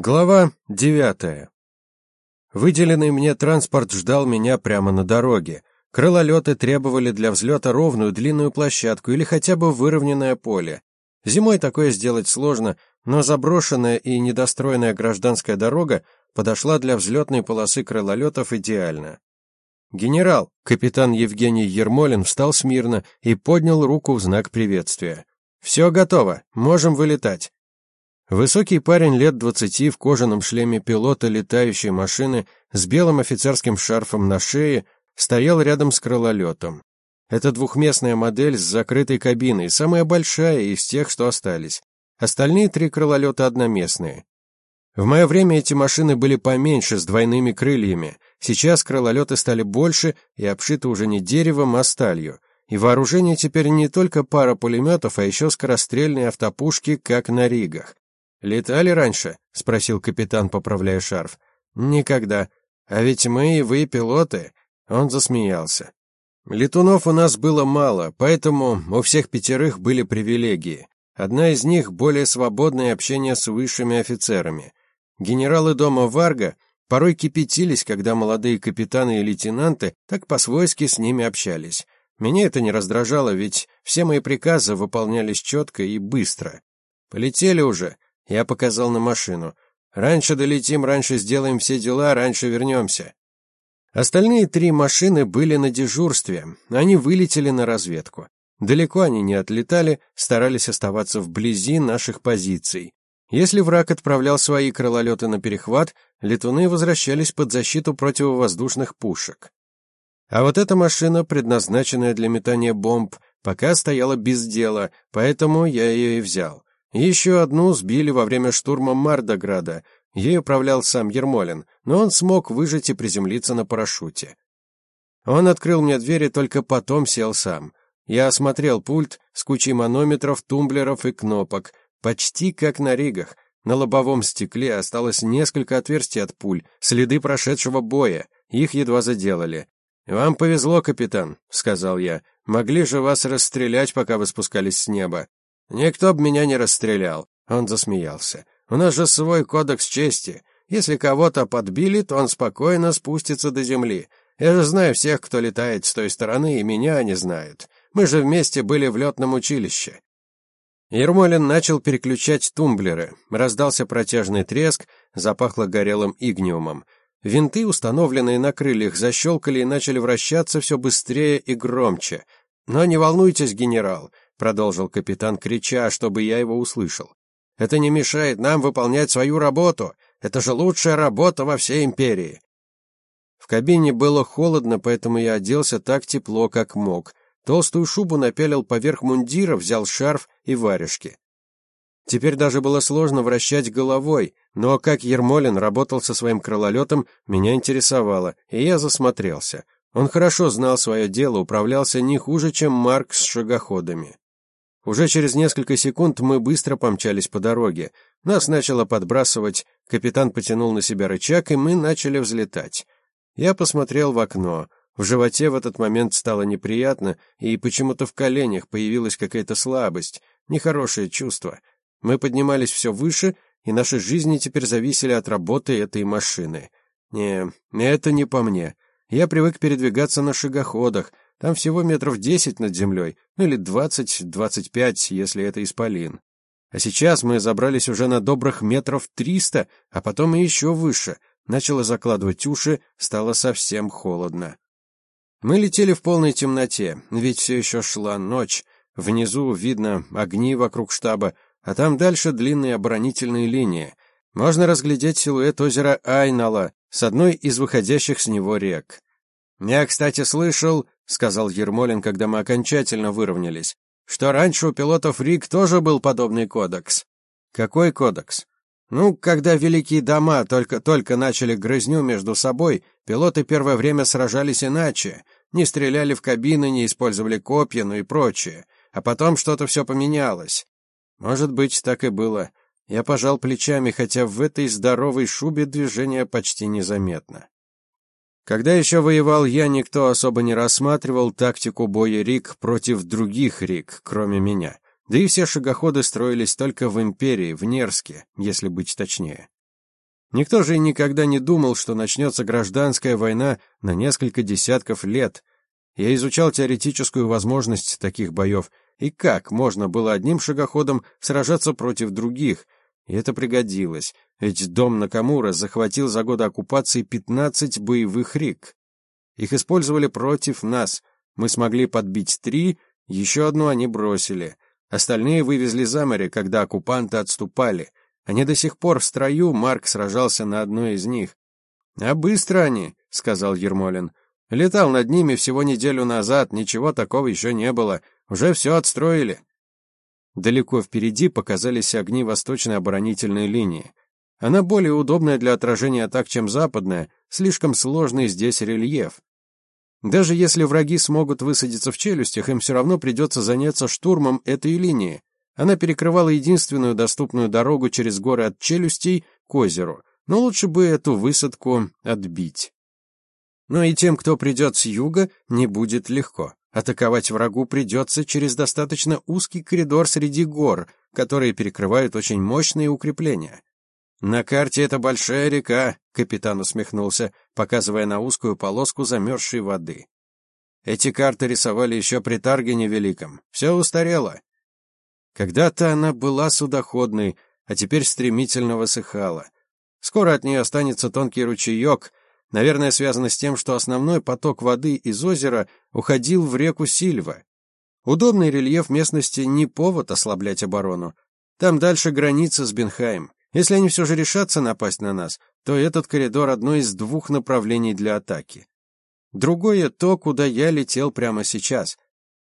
Глава девятая. Выделенный мне транспорт ждал меня прямо на дороге. Крылолеты требовали для взлета ровную длинную площадку или хотя бы выровненное поле. Зимой такое сделать сложно, но заброшенная и недостроенная гражданская дорога подошла для взлетной полосы крылолетов идеально. Генерал, капитан Евгений Ермолин, встал смирно и поднял руку в знак приветствия. «Все готово, можем вылетать». Высокий парень лет двадцати в кожаном шлеме пилота летающей машины с белым офицерским шарфом на шее стоял рядом с крылолетом. Это двухместная модель с закрытой кабиной, самая большая из тех, что остались. Остальные три крылолета одноместные. В мое время эти машины были поменьше, с двойными крыльями. Сейчас крылолеты стали больше и обшиты уже не деревом, а сталью. И вооружение теперь не только пара пулеметов, а еще скорострельные автопушки, как на Ригах. «Летали раньше?» — спросил капитан, поправляя шарф. «Никогда. А ведь мы и вы пилоты». Он засмеялся. Летунов у нас было мало, поэтому у всех пятерых были привилегии. Одна из них — более свободное общение с высшими офицерами. Генералы дома Варга порой кипятились, когда молодые капитаны и лейтенанты так по-свойски с ними общались. Меня это не раздражало, ведь все мои приказы выполнялись четко и быстро. «Полетели уже», я показал на машину. Раньше долетим, раньше сделаем все дела, раньше вернемся. Остальные три машины были на дежурстве. Они вылетели на разведку. Далеко они не отлетали, старались оставаться вблизи наших позиций. Если враг отправлял свои крылолеты на перехват, летуны возвращались под защиту противовоздушных пушек. А вот эта машина, предназначенная для метания бомб, пока стояла без дела, поэтому я ее и взял. Еще одну сбили во время штурма Мардограда. Ей управлял сам Ермолин, но он смог выжить и приземлиться на парашюте. Он открыл мне дверь и только потом сел сам. Я осмотрел пульт с кучей манометров, тумблеров и кнопок, почти как на ригах. На лобовом стекле осталось несколько отверстий от пуль, следы прошедшего боя. Их едва заделали. «Вам повезло, капитан», — сказал я. «Могли же вас расстрелять, пока вы спускались с неба. Никто б меня не расстрелял. Он засмеялся. У нас же свой кодекс чести. Если кого-то подбили, то он спокойно спустится до земли. Я же знаю всех, кто летает с той стороны, и меня они знают. Мы же вместе были в летном училище. Ермолин начал переключать тумблеры. Раздался протяжный треск, запахло горелым игниумом. Винты, установленные на крыльях, защелкали и начали вращаться все быстрее и громче. Но не волнуйтесь, генерал, продолжил капитан, крича, чтобы я его услышал. Это не мешает нам выполнять свою работу. Это же лучшая работа во всей империи. В кабине было холодно, поэтому я оделся так тепло, как мог. Толстую шубу напялил поверх мундира, взял шарф и варежки. Теперь даже было сложно вращать головой, но как Ермолин работал со своим крылолетом, меня интересовало, и я засмотрелся. Он хорошо знал свое дело, управлялся не хуже, чем Марк с шагоходами. Уже через несколько секунд мы быстро помчались по дороге. Нас начало подбрасывать, капитан потянул на себя рычаг, и мы начали взлетать. Я посмотрел в окно. В животе в этот момент стало неприятно, и почему-то в коленях появилась какая-то слабость, нехорошее чувство. Мы поднимались все выше, и наши жизни теперь зависели от работы этой машины. Не, это не по мне. Я привык передвигаться на шагоходах, там всего метров десять над землей, ну или двадцать-двадцать пять, если это исполин. А сейчас мы забрались уже на добрых метров триста, а потом и еще выше. Начало закладывать уши, стало совсем холодно. Мы летели в полной темноте, ведь все еще шла ночь. Внизу видно огни вокруг штаба, а там дальше длинные оборонительные линии. Можно разглядеть силуэт озера Айнала с одной из выходящих с него рек. Я, кстати, слышал, сказал Ермолин, когда мы окончательно выровнялись, что раньше у пилотов РИК тоже был подобный кодекс. Какой кодекс? Ну, когда великие дома только-только начали грызню между собой, пилоты первое время сражались иначе, не стреляли в кабины, не использовали копья, ну и прочее. А потом что-то все поменялось. Может быть, так и было. Я пожал плечами, хотя в этой здоровой шубе движение почти незаметно. Когда еще воевал я, никто особо не рассматривал тактику боя Рик против других Рик, кроме меня. Да и все шагоходы строились только в Империи, в Нерске, если быть точнее. Никто же и никогда не думал, что начнется гражданская война на несколько десятков лет. Я изучал теоретическую возможность таких боев и как можно было одним шагоходом сражаться против других. И это пригодилось, ведь дом Накамура захватил за годы оккупации 15 боевых рик. Их использовали против нас. Мы смогли подбить три, еще одну они бросили. Остальные вывезли за море, когда оккупанты отступали. Они до сих пор в строю, Марк сражался на одной из них. «А быстро они», — сказал Ермолин. «Летал над ними всего неделю назад, ничего такого еще не было. Уже все отстроили». Далеко впереди показались огни восточной оборонительной линии. Она более удобная для отражения атак, чем западная, слишком сложный здесь рельеф. Даже если враги смогут высадиться в челюстях, им все равно придется заняться штурмом этой линии. Она перекрывала единственную доступную дорогу через горы от челюстей к озеру, но лучше бы эту высадку отбить. Но и тем, кто придет с юга, не будет легко. Атаковать врагу придется через достаточно узкий коридор среди гор, которые перекрывают очень мощные укрепления. «На карте это большая река», — капитан усмехнулся, показывая на узкую полоску замерзшей воды. «Эти карты рисовали еще при Таргене Великом. Все устарело. Когда-то она была судоходной, а теперь стремительно высыхала. Скоро от нее останется тонкий ручеек, наверное, связано с тем, что основной поток воды из озера уходил в реку Сильва. Удобный рельеф местности не повод ослаблять оборону. Там дальше граница с Бенхайм. Если они все же решатся напасть на нас, то этот коридор одно из двух направлений для атаки. Другое — то, куда я летел прямо сейчас.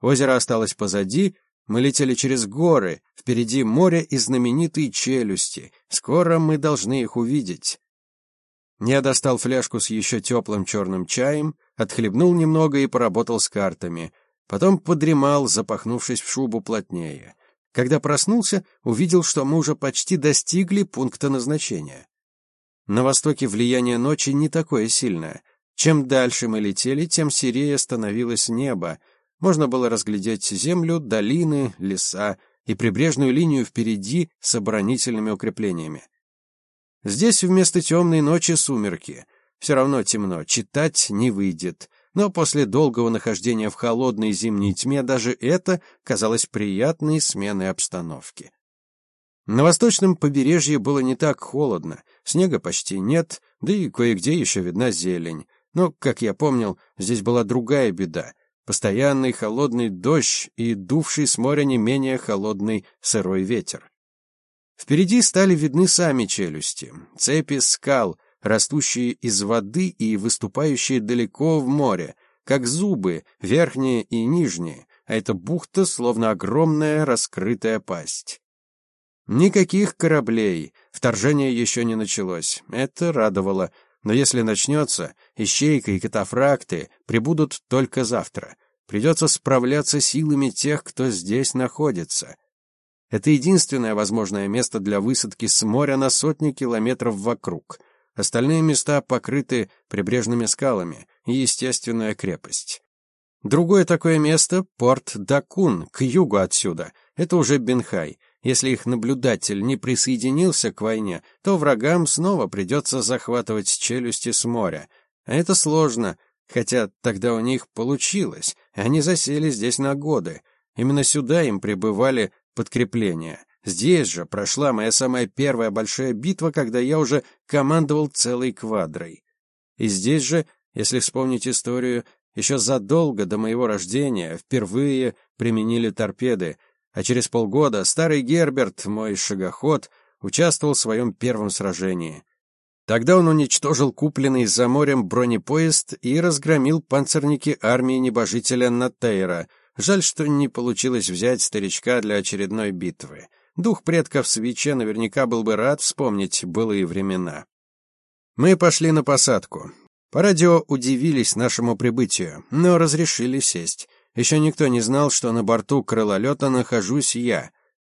Озеро осталось позади, мы летели через горы, впереди море и знаменитые челюсти. Скоро мы должны их увидеть. Я достал фляжку с еще теплым черным чаем, отхлебнул немного и поработал с картами. Потом подремал, запахнувшись в шубу плотнее. Когда проснулся, увидел, что мы уже почти достигли пункта назначения. На востоке влияние ночи не такое сильное. Чем дальше мы летели, тем серее становилось небо — можно было разглядеть землю, долины, леса и прибрежную линию впереди с оборонительными укреплениями. Здесь вместо темной ночи сумерки. Все равно темно, читать не выйдет. Но после долгого нахождения в холодной зимней тьме даже это казалось приятной сменой обстановки. На восточном побережье было не так холодно, снега почти нет, да и кое-где еще видна зелень. Но, как я помнил, здесь была другая беда — постоянный холодный дождь и дувший с моря не менее холодный сырой ветер. Впереди стали видны сами челюсти, цепи скал, растущие из воды и выступающие далеко в море, как зубы, верхние и нижние, а эта бухта словно огромная раскрытая пасть. Никаких кораблей, вторжение еще не началось, это радовало, но если начнется, ищейка и катафракты прибудут только завтра. Придется справляться силами тех, кто здесь находится. Это единственное возможное место для высадки с моря на сотни километров вокруг. Остальные места покрыты прибрежными скалами и естественная крепость. Другое такое место — порт Дакун, к югу отсюда. Это уже Бенхай. Если их наблюдатель не присоединился к войне, то врагам снова придется захватывать челюсти с моря. А это сложно, хотя тогда у них получилось. Они засели здесь на годы. Именно сюда им прибывали подкрепления. Здесь же прошла моя самая первая большая битва, когда я уже командовал целой квадрой. И здесь же, если вспомнить историю, еще задолго до моего рождения впервые применили торпеды, а через полгода старый Герберт, мой шагоход, участвовал в своем первом сражении. Тогда он уничтожил купленный за морем бронепоезд и разгромил панцирники армии небожителя Натейра. Жаль, что не получилось взять старичка для очередной битвы. Дух предков свече наверняка был бы рад вспомнить былые времена. Мы пошли на посадку. По радио удивились нашему прибытию, но разрешили сесть. Еще никто не знал, что на борту крылолета нахожусь я.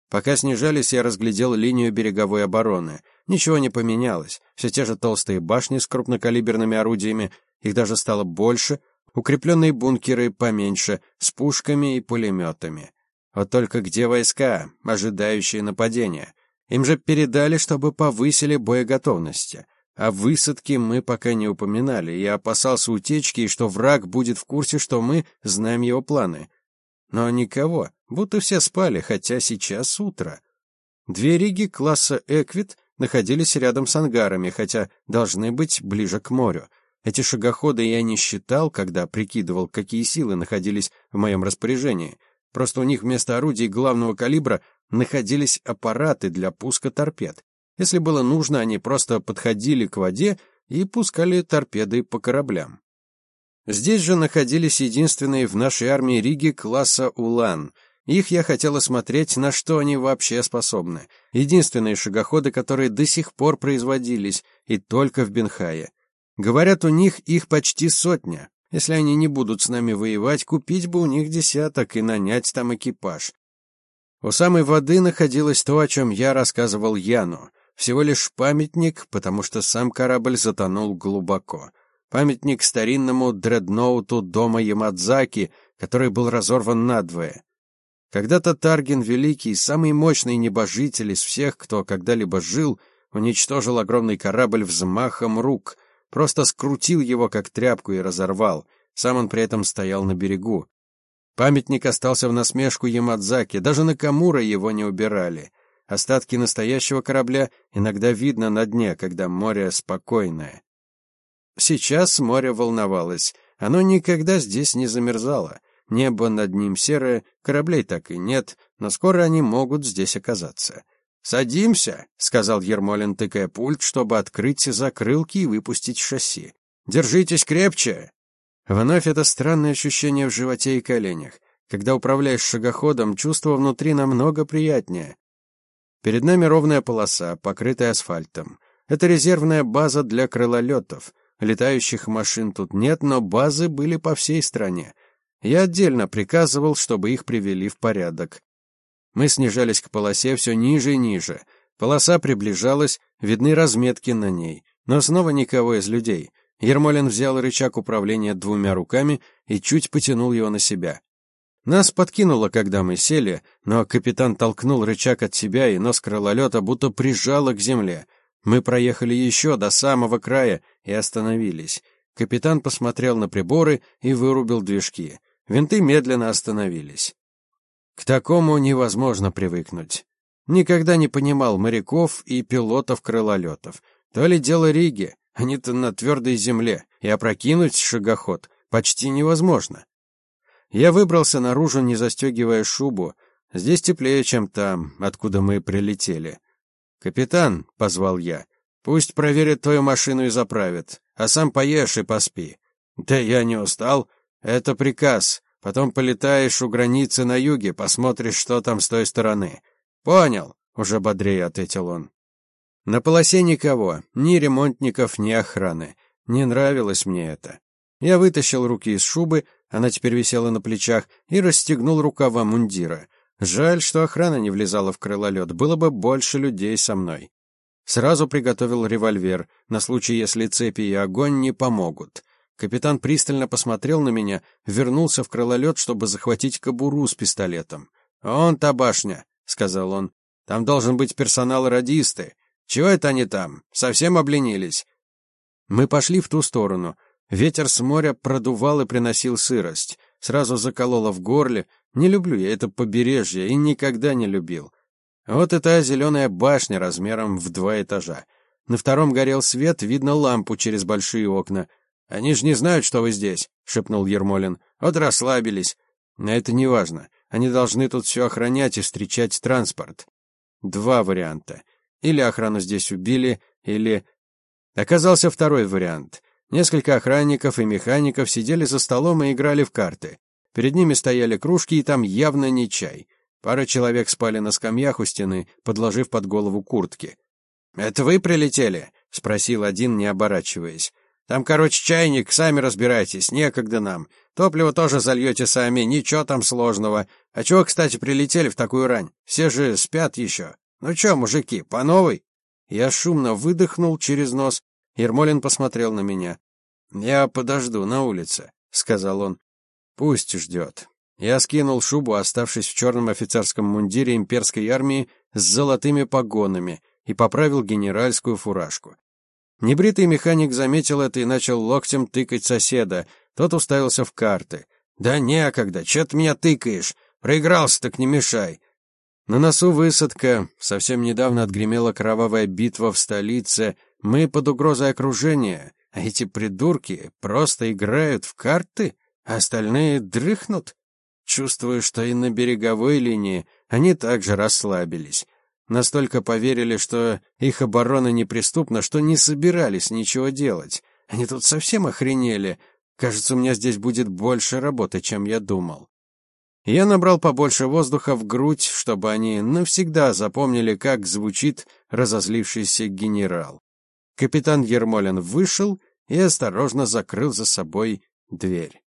Пока снижались, я разглядел линию береговой обороны. Ничего не поменялось. Все те же толстые башни с крупнокалиберными орудиями, их даже стало больше, укрепленные бункеры поменьше, с пушками и пулеметами. Вот только где войска, ожидающие нападения? Им же передали, чтобы повысили боеготовность. О высадке мы пока не упоминали. Я опасался утечки и что враг будет в курсе, что мы знаем его планы. Но никого, будто все спали, хотя сейчас утро. Две риги класса «Эквит» находились рядом с ангарами, хотя должны быть ближе к морю. Эти шагоходы я не считал, когда прикидывал, какие силы находились в моем распоряжении. Просто у них вместо орудий главного калибра находились аппараты для пуска торпед. Если было нужно, они просто подходили к воде и пускали торпеды по кораблям. Здесь же находились единственные в нашей армии риги класса «Улан». Их я хотел осмотреть, на что они вообще способны. Единственные шагоходы, которые до сих пор производились, и только в Бенхае. Говорят, у них их почти сотня. Если они не будут с нами воевать, купить бы у них десяток и нанять там экипаж. У самой воды находилось то, о чем я рассказывал Яну. Всего лишь памятник, потому что сам корабль затонул глубоко. Памятник старинному дредноуту дома Ямадзаки, который был разорван надвое. Когда-то Тарген Великий, самый мощный небожитель из всех, кто когда-либо жил, уничтожил огромный корабль взмахом рук, просто скрутил его как тряпку и разорвал. Сам он при этом стоял на берегу. Памятник остался в насмешку Ямадзаки, даже на Камура его не убирали. Остатки настоящего корабля иногда видно на дне, когда море спокойное. Сейчас море волновалось. Оно никогда здесь не замерзало. Небо над ним серое, кораблей так и нет, но скоро они могут здесь оказаться. «Садимся», — сказал Ермолин, тыкая пульт, чтобы открыть закрылки и выпустить шасси. «Держитесь крепче!» Вновь это странное ощущение в животе и коленях. Когда управляешь шагоходом, чувство внутри намного приятнее. Перед нами ровная полоса, покрытая асфальтом. Это резервная база для крылолетов. Летающих машин тут нет, но базы были по всей стране. Я отдельно приказывал, чтобы их привели в порядок. Мы снижались к полосе все ниже и ниже. Полоса приближалась, видны разметки на ней. Но снова никого из людей. Ермолин взял рычаг управления двумя руками и чуть потянул его на себя. Нас подкинуло, когда мы сели, но капитан толкнул рычаг от себя, и нос крылолета будто прижало к земле. Мы проехали еще до самого края и остановились. Капитан посмотрел на приборы и вырубил движки. Винты медленно остановились. К такому невозможно привыкнуть. Никогда не понимал моряков и пилотов-крылолетов. То ли дело Риги, они-то на твердой земле, и опрокинуть шагоход почти невозможно. Я выбрался наружу, не застегивая шубу. Здесь теплее, чем там, откуда мы прилетели. «Капитан», — позвал я, — «пусть проверят твою машину и заправят, а сам поешь и поспи». «Да я не устал. Это приказ. Потом полетаешь у границы на юге, посмотришь, что там с той стороны. Понял, уже бодрее ответил он. На полосе никого, ни ремонтников, ни охраны. Не нравилось мне это. Я вытащил руки из шубы, она теперь висела на плечах, и расстегнул рукава мундира. Жаль, что охрана не влезала в крылолет, было бы больше людей со мной. Сразу приготовил револьвер, на случай, если цепи и огонь не помогут. Капитан пристально посмотрел на меня, вернулся в крылолет, чтобы захватить кобуру с пистолетом. «Он та башня», — сказал он. «Там должен быть персонал-радисты. Чего это они там? Совсем обленились?» Мы пошли в ту сторону. Ветер с моря продувал и приносил сырость. Сразу закололо в горле. Не люблю я это побережье и никогда не любил. Вот эта зеленая башня размером в два этажа. На втором горел свет, видно лампу через большие окна — «Они же не знают, что вы здесь», — шепнул Ермолин. «Вот расслабились. Но это не важно. Они должны тут все охранять и встречать транспорт. Два варианта. Или охрану здесь убили, или... Оказался второй вариант. Несколько охранников и механиков сидели за столом и играли в карты. Перед ними стояли кружки, и там явно не чай. Пара человек спали на скамьях у стены, подложив под голову куртки. «Это вы прилетели?» — спросил один, не оборачиваясь. Там, короче, чайник, сами разбирайтесь, некогда нам. Топливо тоже зальете сами, ничего там сложного. А чего, кстати, прилетели в такую рань? Все же спят еще. Ну чё, мужики, по новой?» Я шумно выдохнул через нос. Ермолин посмотрел на меня. «Я подожду на улице», — сказал он. «Пусть ждет». Я скинул шубу, оставшись в черном офицерском мундире имперской армии с золотыми погонами, и поправил генеральскую фуражку. Небритый механик заметил это и начал локтем тыкать соседа. Тот уставился в карты. «Да некогда, чё ты меня тыкаешь? Проигрался, так не мешай!» На носу высадка, совсем недавно отгремела кровавая битва в столице, мы под угрозой окружения, а эти придурки просто играют в карты, а остальные дрыхнут. Чувствую, что и на береговой линии они также расслабились. Настолько поверили, что их оборона неприступна, что не собирались ничего делать. Они тут совсем охренели. Кажется, у меня здесь будет больше работы, чем я думал. Я набрал побольше воздуха в грудь, чтобы они навсегда запомнили, как звучит разозлившийся генерал. Капитан Ермолин вышел и осторожно закрыл за собой дверь.